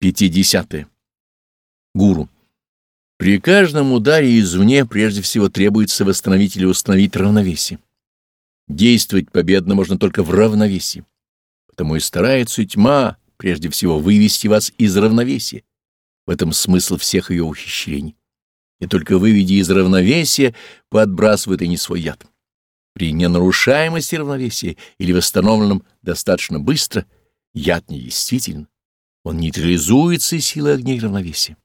50. Гуру. При каждом ударе извне прежде всего требуется восстановить или установить равновесие. Действовать победно можно только в равновесии. Потому и старается тьма прежде всего вывести вас из равновесия. В этом смысл всех ее ухищрений. И только выведя из равновесия, подбрасывает и не свой яд. При ненарушаемости равновесия или восстановленном достаточно быстро, яд недействителен. Он нейтрализуется силой огней равновесия.